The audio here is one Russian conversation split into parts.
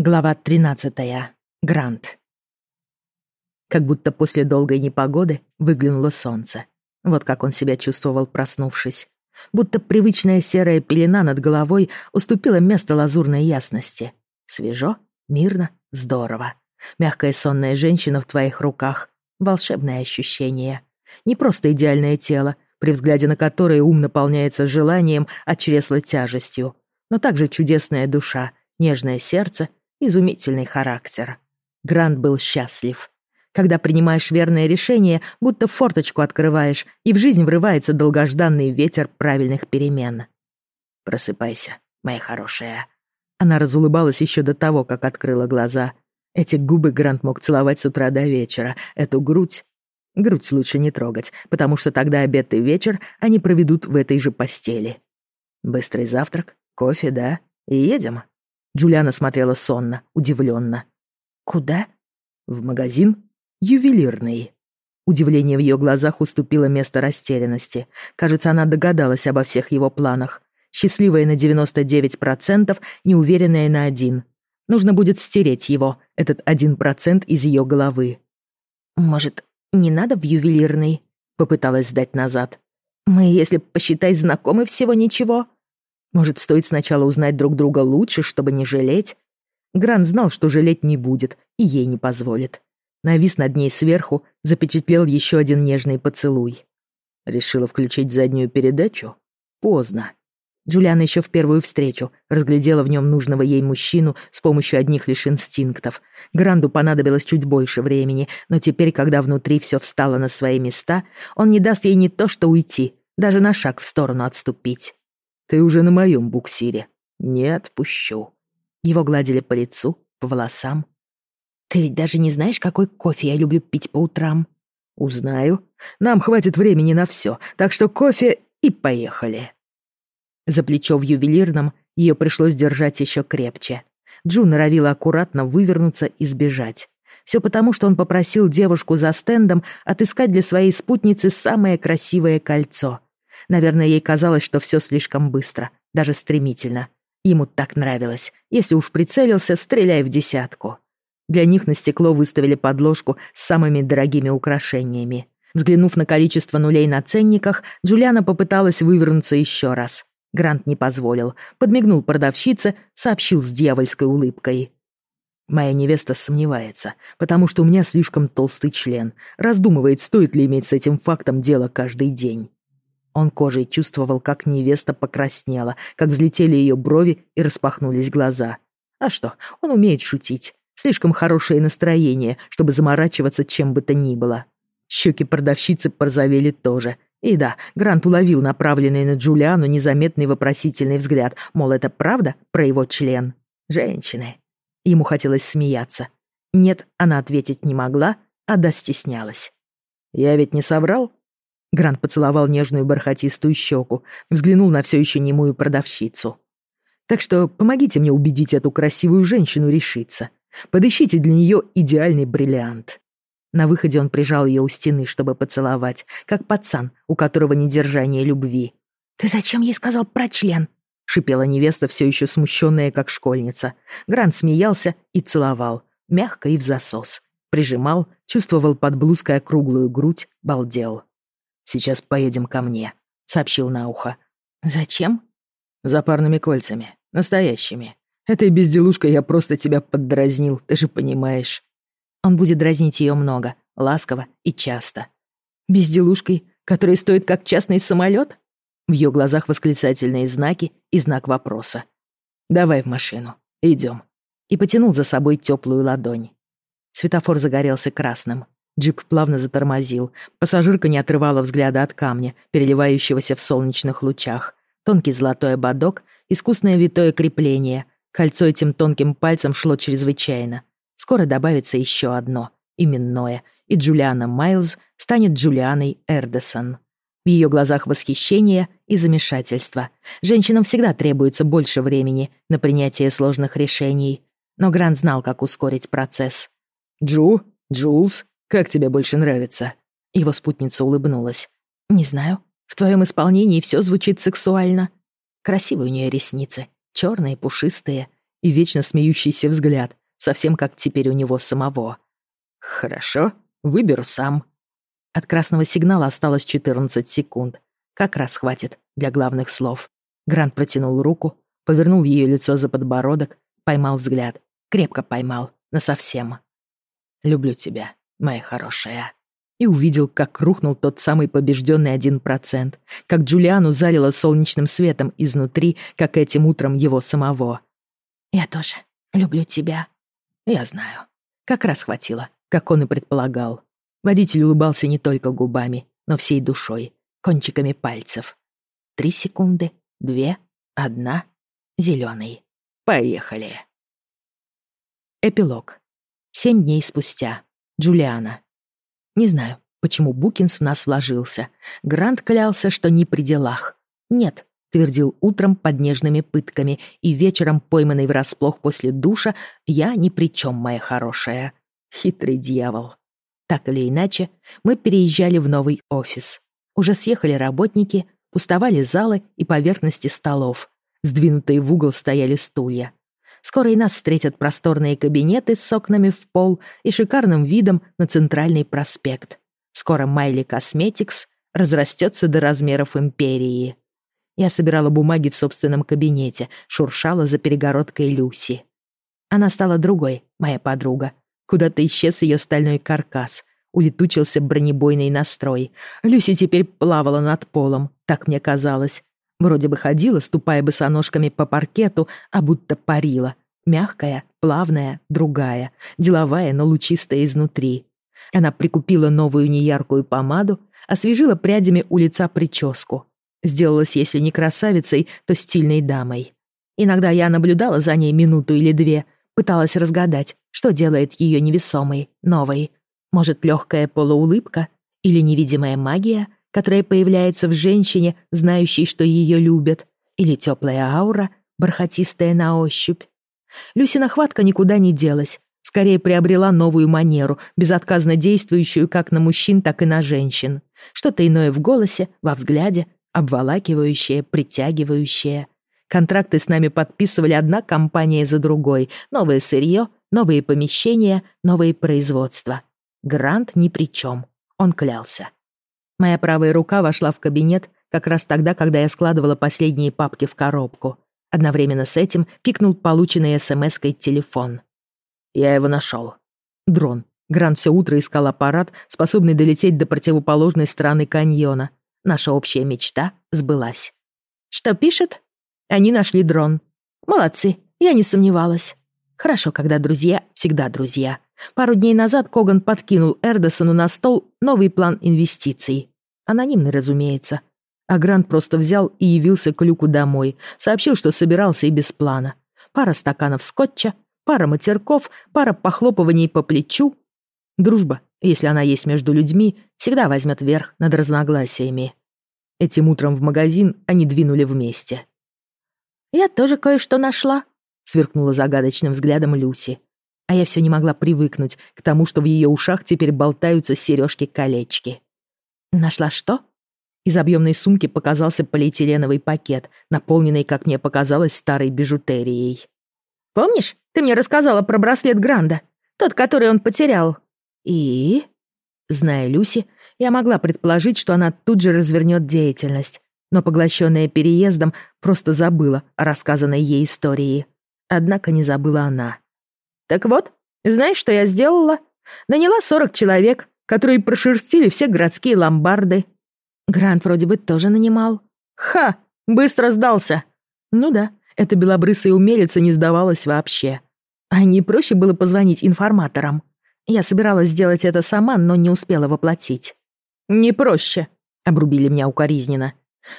Глава 13. Грант. Как будто после долгой непогоды выглянуло солнце. Вот как он себя чувствовал, проснувшись. Будто привычная серая пелена над головой уступила место лазурной ясности. Свежо, мирно, здорово. Мягкая сонная женщина в твоих руках. Волшебное ощущение. Не просто идеальное тело, при взгляде на которое ум наполняется желанием, а чресло тяжестью, но также чудесная душа, нежное сердце изумительный характер. Грант был счастлив. Когда принимаешь верное решение, будто форточку открываешь, и в жизнь врывается долгожданный ветер правильных перемен. «Просыпайся, моя хорошая». Она разулыбалась еще до того, как открыла глаза. Эти губы Грант мог целовать с утра до вечера. Эту грудь... Грудь лучше не трогать, потому что тогда обед и вечер они проведут в этой же постели. Быстрый завтрак, кофе, да? И едем. Джулиана смотрела сонно, удивленно. «Куда?» «В магазин. Ювелирный». Удивление в ее глазах уступило место растерянности. Кажется, она догадалась обо всех его планах. Счастливая на 99%, неуверенная на один. Нужно будет стереть его, этот один процент из ее головы. «Может, не надо в ювелирный?» Попыталась сдать назад. «Мы, если посчитать, знакомы всего ничего?» Может, стоит сначала узнать друг друга лучше, чтобы не жалеть? Грант знал, что жалеть не будет, и ей не позволит. Навис над ней сверху, запечатлел еще один нежный поцелуй. Решила включить заднюю передачу? Поздно. Джулиана еще в первую встречу разглядела в нем нужного ей мужчину с помощью одних лишь инстинктов. Гранду понадобилось чуть больше времени, но теперь, когда внутри все встало на свои места, он не даст ей не то что уйти, даже на шаг в сторону отступить. Ты уже на моем буксире. Не отпущу». Его гладили по лицу, по волосам. «Ты ведь даже не знаешь, какой кофе я люблю пить по утрам?» «Узнаю. Нам хватит времени на все, так что кофе и поехали». За плечо в ювелирном ее пришлось держать еще крепче. Джу норовила аккуратно вывернуться и сбежать. Все потому, что он попросил девушку за стендом отыскать для своей спутницы самое красивое кольцо — Наверное, ей казалось, что все слишком быстро, даже стремительно. Ему так нравилось. Если уж прицелился, стреляй в десятку. Для них на стекло выставили подложку с самыми дорогими украшениями. Взглянув на количество нулей на ценниках, Джулиана попыталась вывернуться еще раз. Грант не позволил. Подмигнул продавщице, сообщил с дьявольской улыбкой. Моя невеста сомневается, потому что у меня слишком толстый член. Раздумывает, стоит ли иметь с этим фактом дело каждый день. Он кожей чувствовал, как невеста покраснела, как взлетели ее брови и распахнулись глаза. А что, он умеет шутить. Слишком хорошее настроение, чтобы заморачиваться чем бы то ни было. Щеки продавщицы порозовели тоже. И да, Грант уловил направленный на Джулиану незаметный вопросительный взгляд, мол, это правда про его член? Женщины. Ему хотелось смеяться. Нет, она ответить не могла, а да стеснялась. «Я ведь не соврал?» Грант поцеловал нежную бархатистую щеку, взглянул на все еще немую продавщицу. «Так что помогите мне убедить эту красивую женщину решиться. Подыщите для нее идеальный бриллиант». На выходе он прижал ее у стены, чтобы поцеловать, как пацан, у которого недержание любви. «Ты зачем ей сказал про член?» — шипела невеста, все еще смущенная, как школьница. Грант смеялся и целовал, мягко и в засос. Прижимал, чувствовал под блузкой округлую грудь, балдел. Сейчас поедем ко мне», — сообщил на ухо. «Зачем?» «За парными кольцами. Настоящими. Этой безделушкой я просто тебя поддразнил, ты же понимаешь». Он будет дразнить ее много, ласково и часто. «Безделушкой, которая стоит как частный самолет? В ее глазах восклицательные знаки и знак вопроса. «Давай в машину. Идем. И потянул за собой теплую ладонь. Светофор загорелся красным. Джип плавно затормозил. Пассажирка не отрывала взгляда от камня, переливающегося в солнечных лучах. Тонкий золотой ободок, искусное витое крепление. Кольцо этим тонким пальцем шло чрезвычайно. Скоро добавится еще одно, именное, и Джулиана Майлз станет Джулианой Эрдесон. В ее глазах восхищение и замешательство. Женщинам всегда требуется больше времени на принятие сложных решений. Но Грант знал, как ускорить процесс. «Джу? Джулс?» Как тебе больше нравится?» Его спутница улыбнулась. «Не знаю. В твоем исполнении все звучит сексуально. Красивые у нее ресницы, черные, пушистые, и вечно смеющийся взгляд, совсем как теперь у него самого. «Хорошо, выберу сам». От красного сигнала осталось 14 секунд. Как раз хватит для главных слов. Грант протянул руку, повернул ее лицо за подбородок, поймал взгляд. Крепко поймал, насовсем. «Люблю тебя, моя хорошая». И увидел, как рухнул тот самый побежденный один процент, как Джулиану залило солнечным светом изнутри, как этим утром его самого. «Я тоже люблю тебя». «Я знаю». Как раз хватило, как он и предполагал. Водитель улыбался не только губами, но всей душой, кончиками пальцев. Три секунды, две, одна, зеленый. Поехали. Эпилог. Семь дней спустя. Джулиана. Не знаю, почему Букинс в нас вложился. Грант клялся, что не при делах. Нет, твердил утром под нежными пытками, и вечером, пойманный врасплох после душа, я ни при чем, моя хорошая. Хитрый дьявол. Так или иначе, мы переезжали в новый офис. Уже съехали работники, пустовали залы и поверхности столов. Сдвинутые в угол стояли стулья. Скоро и нас встретят просторные кабинеты с окнами в пол и шикарным видом на центральный проспект. Скоро Майли Косметикс разрастется до размеров империи. Я собирала бумаги в собственном кабинете, шуршала за перегородкой Люси. Она стала другой, моя подруга. Куда-то исчез ее стальной каркас, улетучился бронебойный настрой. Люси теперь плавала над полом, так мне казалось. Вроде бы ходила, ступая босоножками по паркету, а будто парила. Мягкая, плавная, другая, деловая, но лучистая изнутри. Она прикупила новую неяркую помаду, освежила прядями у лица прическу. Сделалась, если не красавицей, то стильной дамой. Иногда я наблюдала за ней минуту или две, пыталась разгадать, что делает ее невесомой, новой. Может, легкая полуулыбка или невидимая магия — которая появляется в женщине, знающей, что ее любят, или теплая аура, бархатистая на ощупь. Люсина хватка никуда не делась, скорее приобрела новую манеру, безотказно действующую как на мужчин, так и на женщин. Что-то иное в голосе, во взгляде, обволакивающее, притягивающее. Контракты с нами подписывали одна компания за другой. Новое сырье, новые помещения, новые производства. Грант ни при чем. Он клялся. Моя правая рука вошла в кабинет как раз тогда, когда я складывала последние папки в коробку. Одновременно с этим пикнул полученный смс-кой телефон. Я его нашел. Дрон. Грант все утро искал аппарат, способный долететь до противоположной стороны каньона. Наша общая мечта сбылась. Что пишет? Они нашли дрон. Молодцы, я не сомневалась. Хорошо, когда друзья всегда друзья. Пару дней назад Коган подкинул Эрдосону на стол новый план инвестиций. Анонимный, разумеется. А Грант просто взял и явился к Люку домой. Сообщил, что собирался и без плана. Пара стаканов скотча, пара матерков, пара похлопываний по плечу. Дружба, если она есть между людьми, всегда возьмет верх над разногласиями. Этим утром в магазин они двинули вместе. «Я тоже кое-что нашла», сверкнула загадочным взглядом Люси. А я все не могла привыкнуть к тому, что в ее ушах теперь болтаются сережки-колечки. Нашла что? Из объемной сумки показался полиэтиленовый пакет, наполненный, как мне показалось, старой бижутерией. «Помнишь, ты мне рассказала про браслет Гранда? Тот, который он потерял?» «И?» Зная Люси, я могла предположить, что она тут же развернет деятельность, но, поглощенная переездом, просто забыла о рассказанной ей истории. Однако не забыла она. «Так вот, знаешь, что я сделала? Наняла 40 человек, которые прошерстили все городские ломбарды». Грант вроде бы тоже нанимал. «Ха! Быстро сдался!» Ну да, эта белобрысая умелица не сдавалась вообще. А не проще было позвонить информаторам. Я собиралась сделать это сама, но не успела воплотить. «Не проще», — обрубили меня укоризненно.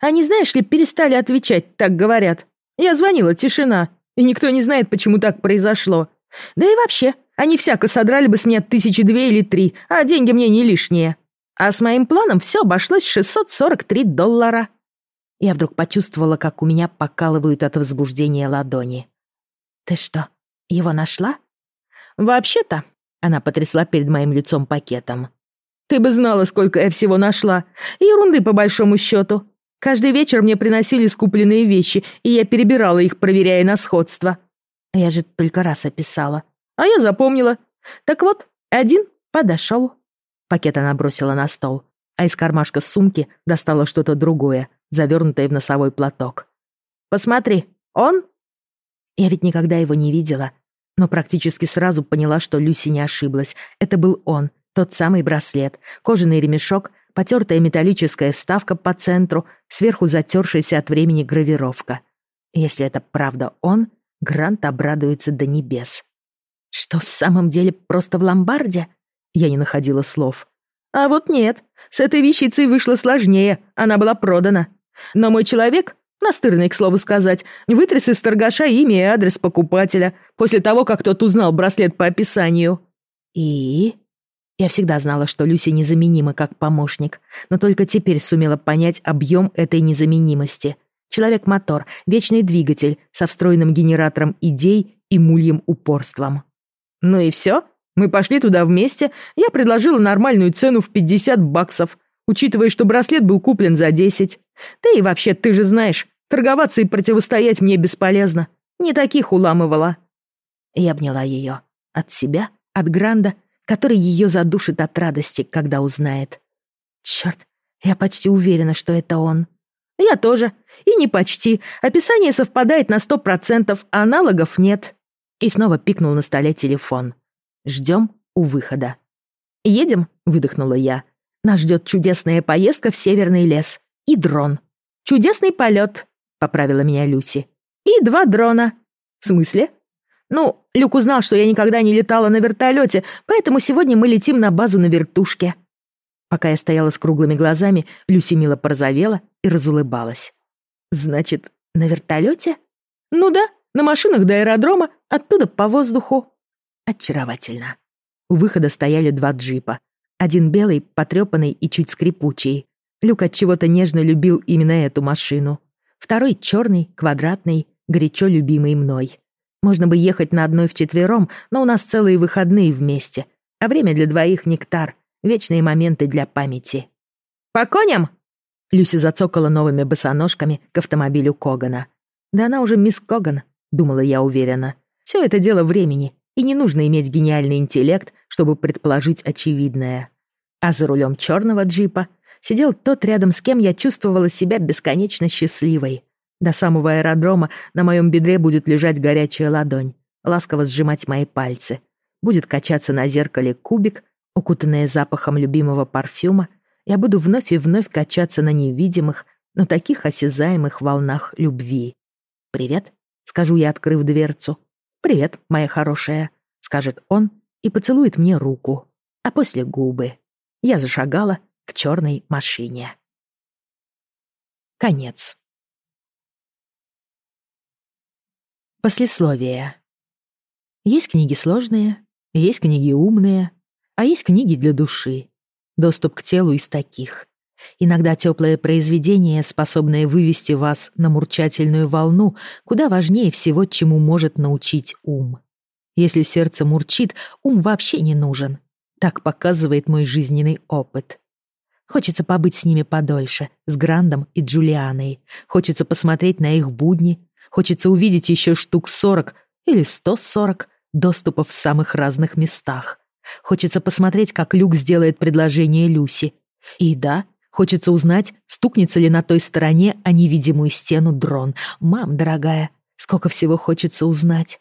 «Они, знаешь ли, перестали отвечать, так говорят. Я звонила, тишина. И никто не знает, почему так произошло. Да и вообще, они всяко содрали бы с меня тысячи две или три, а деньги мне не лишние. А с моим планом все обошлось 643 доллара. Я вдруг почувствовала, как у меня покалывают от возбуждения ладони. «Ты что, его нашла?» «Вообще-то...» — она потрясла перед моим лицом пакетом. «Ты бы знала, сколько я всего нашла. Ерунды, по большому счету. Каждый вечер мне приносили скупленные вещи, и я перебирала их, проверяя на сходство. Я же только раз описала. А я запомнила. Так вот, один подошел. Пакет она бросила на стол, а из кармашка сумки достала что-то другое, завернутое в носовой платок. «Посмотри, он?» Я ведь никогда его не видела, но практически сразу поняла, что Люси не ошиблась. Это был он, тот самый браслет, кожаный ремешок, потертая металлическая вставка по центру, сверху затершаяся от времени гравировка. Если это правда он, Грант обрадуется до небес. Что в самом деле просто в ломбарде? Я не находила слов. А вот нет, с этой вещицей вышло сложнее, она была продана. Но мой человек, настырный, к слову сказать, вытряс из торгаша имя и адрес покупателя после того, как тот узнал браслет по описанию. И... Я всегда знала, что Люси незаменима как помощник, но только теперь сумела понять объем этой незаменимости. Человек-мотор, вечный двигатель со встроенным генератором идей и мульем упорством. Ну и все? Мы пошли туда вместе, я предложила нормальную цену в 50 баксов, учитывая, что браслет был куплен за 10. Да и вообще, ты же знаешь, торговаться и противостоять мне бесполезно. Не таких уламывала. Я обняла ее. От себя, от Гранда, который ее задушит от радости, когда узнает. Черт, я почти уверена, что это он. Я тоже. И не почти. Описание совпадает на сто процентов, а аналогов нет. И снова пикнул на столе телефон. Ждем у выхода. «Едем?» — выдохнула я. «Нас ждет чудесная поездка в северный лес. И дрон. Чудесный полет», — поправила меня Люси. «И два дрона». «В смысле?» «Ну, Люк узнал, что я никогда не летала на вертолете, поэтому сегодня мы летим на базу на вертушке». Пока я стояла с круглыми глазами, Люси мило порозовела и разулыбалась. «Значит, на вертолете?» «Ну да, на машинах до аэродрома, оттуда по воздуху». Очаровательно. У выхода стояли два джипа. Один белый, потрепанный и чуть скрипучий. Люк от чего-то нежно любил именно эту машину. Второй черный, квадратный, горячо любимый мной. Можно бы ехать на одной вчетвером, но у нас целые выходные вместе. А время для двоих нектар. Вечные моменты для памяти. «По коням!» Люси зацокала новыми босоножками к автомобилю Когана. «Да она уже мисс Коган», — думала я уверенно. «Все это дело времени, и не нужно иметь гениальный интеллект, чтобы предположить очевидное. А за рулем черного джипа сидел тот, рядом с кем я чувствовала себя бесконечно счастливой. До самого аэродрома на моем бедре будет лежать горячая ладонь, ласково сжимать мои пальцы. Будет качаться на зеркале кубик, укутанная запахом любимого парфюма. Я буду вновь и вновь качаться на невидимых, но таких осязаемых волнах любви. «Привет», — скажу я, открыв дверцу. «Привет, моя хорошая», — скажет он и поцелует мне руку, а после губы. Я зашагала к черной машине. Конец. Послесловие. Есть книги сложные, есть книги умные, а есть книги для души. Доступ к телу из таких. Иногда теплое произведение, способное вывести вас на мурчательную волну, куда важнее всего, чему может научить ум. Если сердце мурчит, ум вообще не нужен. Так показывает мой жизненный опыт. Хочется побыть с ними подольше, с Грандом и Джулианой. Хочется посмотреть на их будни. Хочется увидеть еще штук сорок или сто сорок доступов в самых разных местах. Хочется посмотреть, как Люк сделает предложение Люси. И да, Хочется узнать, стукнется ли на той стороне о невидимую стену дрон. Мам, дорогая, сколько всего хочется узнать.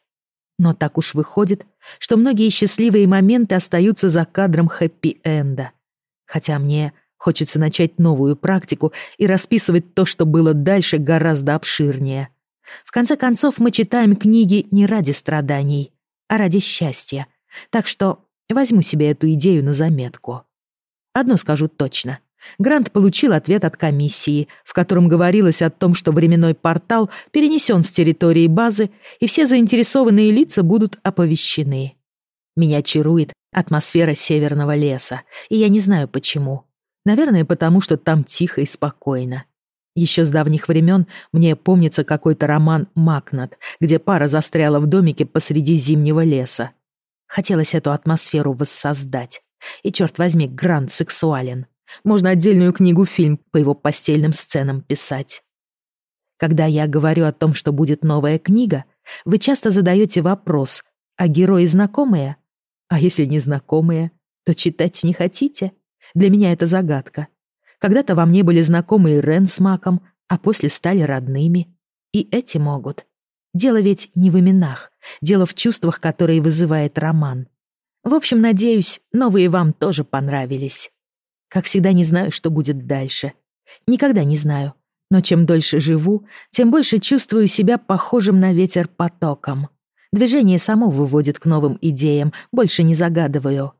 Но так уж выходит, что многие счастливые моменты остаются за кадром хэппи-энда. Хотя мне хочется начать новую практику и расписывать то, что было дальше, гораздо обширнее. В конце концов, мы читаем книги не ради страданий, а ради счастья. Так что возьму себе эту идею на заметку. Одно скажу точно — Грант получил ответ от комиссии, в котором говорилось о том, что временной портал перенесен с территории базы, и все заинтересованные лица будут оповещены. Меня чарует атмосфера северного леса, и я не знаю почему. Наверное, потому что там тихо и спокойно. Еще с давних времен мне помнится какой-то роман «Макнат», где пара застряла в домике посреди зимнего леса. Хотелось эту атмосферу воссоздать. И, черт возьми, Грант сексуален. Можно отдельную книгу-фильм по его постельным сценам писать. Когда я говорю о том, что будет новая книга, вы часто задаете вопрос, а герои знакомые? А если не знакомые, то читать не хотите? Для меня это загадка. Когда-то во мне были знакомые Рен с Маком, а после стали родными. И эти могут. Дело ведь не в именах, дело в чувствах, которые вызывает роман. В общем, надеюсь, новые вам тоже понравились. Как всегда, не знаю, что будет дальше. Никогда не знаю. Но чем дольше живу, тем больше чувствую себя похожим на ветер потоком. Движение само выводит к новым идеям, больше не загадываю.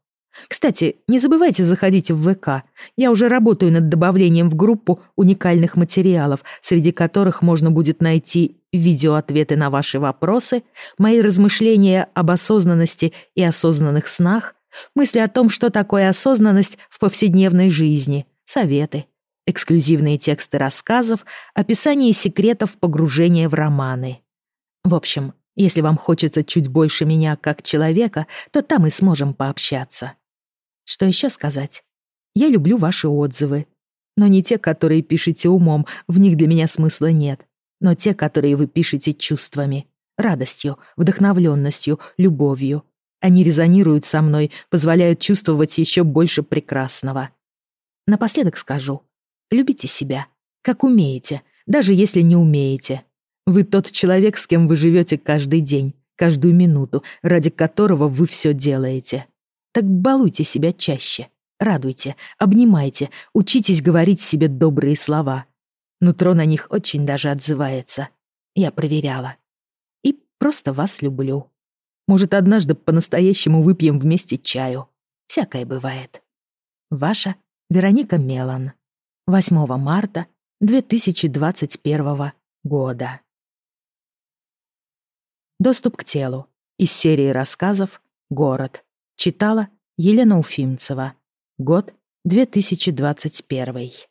Кстати, не забывайте заходить в ВК. Я уже работаю над добавлением в группу уникальных материалов, среди которых можно будет найти видеоответы на ваши вопросы, мои размышления об осознанности и осознанных снах, мысли о том, что такое осознанность в повседневной жизни, советы, эксклюзивные тексты рассказов, описание секретов погружения в романы. В общем, если вам хочется чуть больше меня как человека, то там и сможем пообщаться. Что еще сказать? Я люблю ваши отзывы. Но не те, которые пишете умом, в них для меня смысла нет. Но те, которые вы пишете чувствами, радостью, вдохновленностью, любовью. Они резонируют со мной, позволяют чувствовать еще больше прекрасного. Напоследок скажу, Любите себя, как умеете, даже если не умеете. Вы тот человек, с кем вы живете каждый день, каждую минуту, ради которого вы все делаете. Так балуйте себя чаще, радуйте, обнимайте, учитесь говорить себе добрые слова. Нутро на них очень даже отзывается. Я проверяла. И просто вас люблю. Может, однажды по-настоящему выпьем вместе чаю. Всякое бывает. Ваша Вероника Мелан. 8 марта 2021 года. Доступ к телу. Из серии рассказов «Город». Читала Елена Уфимцева. Год 2021.